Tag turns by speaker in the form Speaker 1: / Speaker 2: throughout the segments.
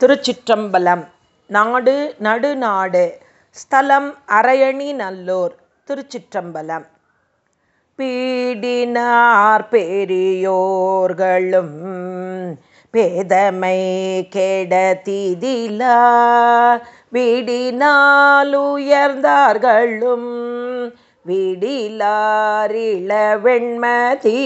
Speaker 1: திருச்சிற்றம்பலம். நாடு நடுநாடு ஸ்தலம் அரையணி நல்லூர் திருச்சிற்றம்பலம். பீடினார் பெரியோர்களும் பேதமை கெடதிதிலா வீடினாலுயர்ந்தார்களும் விடிலாரிள வெண்மதி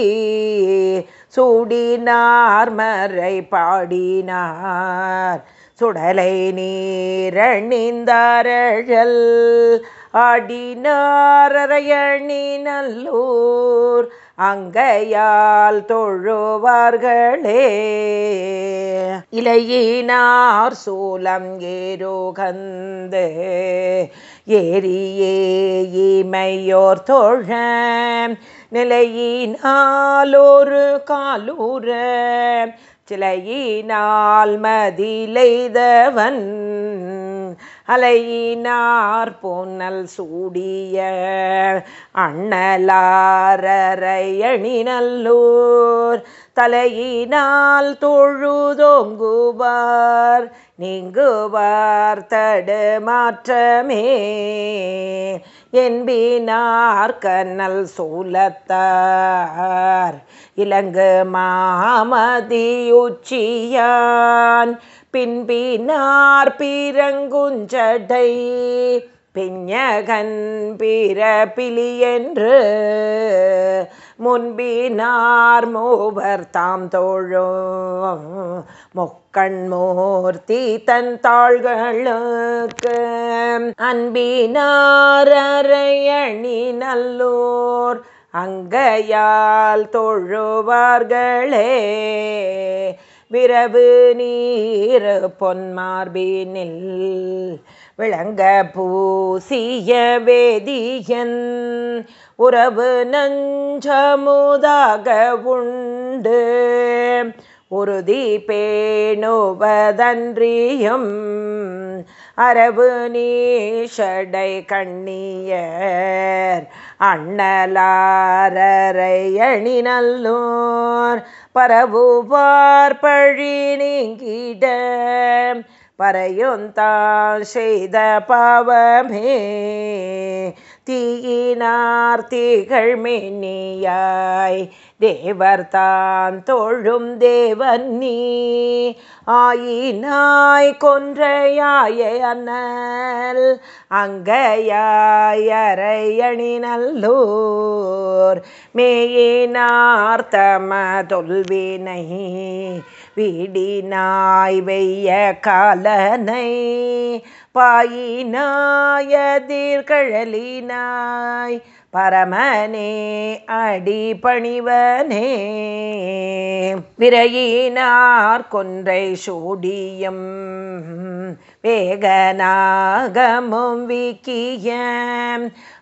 Speaker 1: சூடினார் மறை பாடினார். சுடலை நீரணிந்தாரழல் ஆடினாரறையணி நல்லூர் அங்கையால் தொழுவார்களே. இலையினார் சூலம் ஏரோகந்து ஏரியே இமையோர் தொழ. நிலையினாலொரு காலூர சிலையினால் மதிலைதவன் அலையினார் பொன்னல் சூடிய அண்ணலாரையணி நல்லூர் தலையினால் தொழுதோங்குவார் நீங்குவார் தடு மாற்றமே. என்பினார் கண்ணல் சூலத்தார் இலங்கு மாமதியுச்சியான் பின்பினார் பீரங்குஞ்சடை பிஞகன் பிறப்பிலி என்று முன்பினார் மூவர் தாம் தோழும். முக்கண்மூர்த்தி தன் தாள்களுக்கு அன்பினாரையணி நல்லோர் அங்கையால் தொழுவார்களே. விரவு நீர் பொன்மார்பினில் விளங்க பூசிய வேதியன் உறவு நஞ்சமுதாக உண்டு. உறுதி பேணுவதன்றியும் அரபு நீஷடை கண்ணியர் அண்ணலாரையணி நல்லோர். பரவுவார் பழி நீங்கிட பறையுந்தான் செய்த பாவமே. தீயினார் திகழ் மின்னியாய் தேவர் தான் தொழும் தேவன் நீ. ஆயினாய் கொன்றையாய அண்ணல். அங்கையாயறையணி நல்லோர். மேயினார் தம தொல்வினை வீடினாய் வெய்ய காலனை. பாயினாயதிர்கழலினாய் பரமனே அடி பணிவனே. விரையினார் கொன்றை சூடியம் வேகநாகமும் விக்கிய.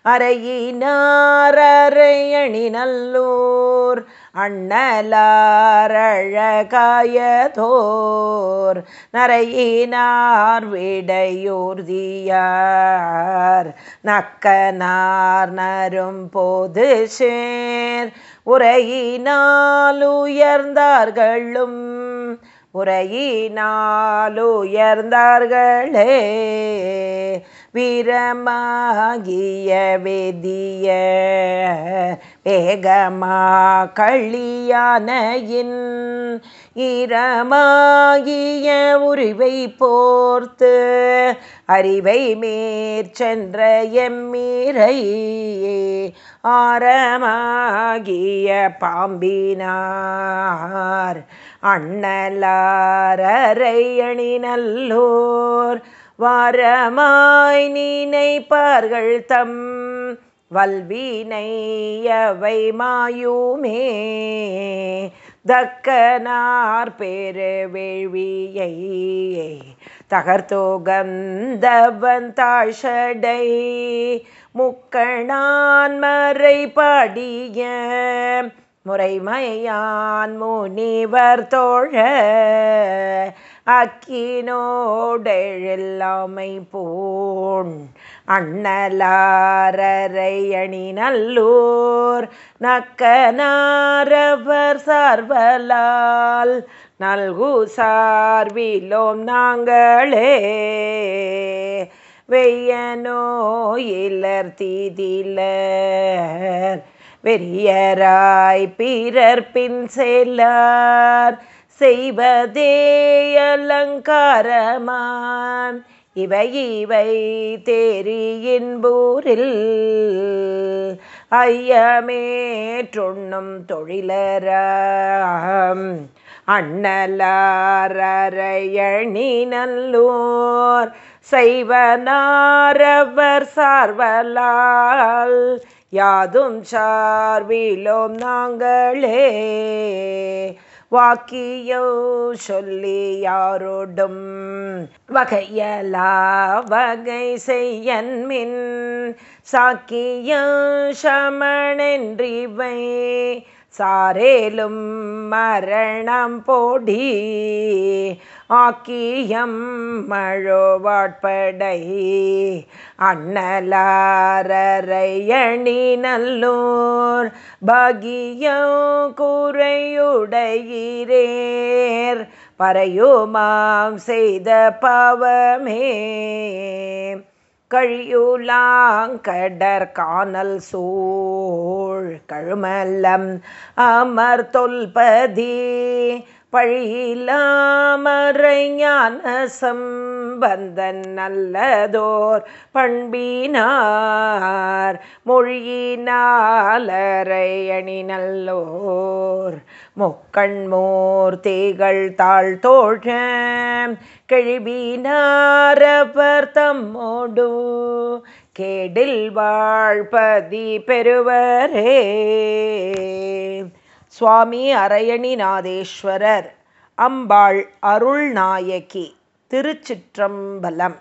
Speaker 1: அறையினாரையணி நல்லூர் அண்ணலாரழகாயதோர் நரையினார் விடையூர்தியார் நக்கனார் நரு போது சேர். உரையினாலுயர்ந்தார்களும் உரையினாலுயர்ந்தார்களே. வீரமாகிய வேதிய வேகமா களியானையின் ஈரமாகிய உரிவை போர்த்து அறிவை மேற்சென்ற எம்மீரை ஆரமாகிய பாம்பினார் அண்ணலாரையணி நல்லோர் வாரமாய் நினைப்பார்கள் தம் வல்வினையவை மாயுமே. தக்கனார் பெரு வேள்வியை தகர்த்தோகந்தவன் தாழ்ஷடை முக்கணான் மறை பாடிய முறைமையான் முனிவர் தோழ. அக்கினோடெழெல்லாமை போன் அண்ணலாரையணி நல்லூர் நக்கனாரவர் சார்வலால் நல்கு சார்விலோம் நாங்களே. வெய்யனோ இல்லர் தீதிலர் வெறியராய் பிறர் பின் செல்லார் செய்வதே அலங்காரமான் இவை இவை தேரியின்பூரில் ஐயமேற்றொண்ணும் தொழிலராம். அண்ணலாரையணி நல்லூர் செய்வனாரவர் சார்வலால் யாதும் சார்விலோம் நாங்களே. வாக்கியோ சொல்லி யாரோடும் வகையலா வகை செய்யன்மின் சாக்கிய சமணன்றிவை சாரேலும் மரணம் போடி. ஆக்கியம் மழோவாட்படை அண்ணலாரையணி நல்லூர் பகியோ குறையுடையீரேர் பறையோமாம் செய்த பாவமே. கழியுலாங்கடற் காணல் சூழ் கழுமல்லம் அமர் தொல்பதி பழியிலாமறைஞான சம்பந்தன் நல்லதோர் பண்பினார் மொழியினாலரை அணி நல்லோர் முக்கண்மூர்த்திகள் தாழ் தோழ கெழிபினாரவர் தம்மோடு. கேடில் வாழ்பதி பெறுவரே. சுவாமி அரையணிநாதேஸ்வரர் அம்பாள் அருள்நாயகி திருச்சிற்றம்பலம்.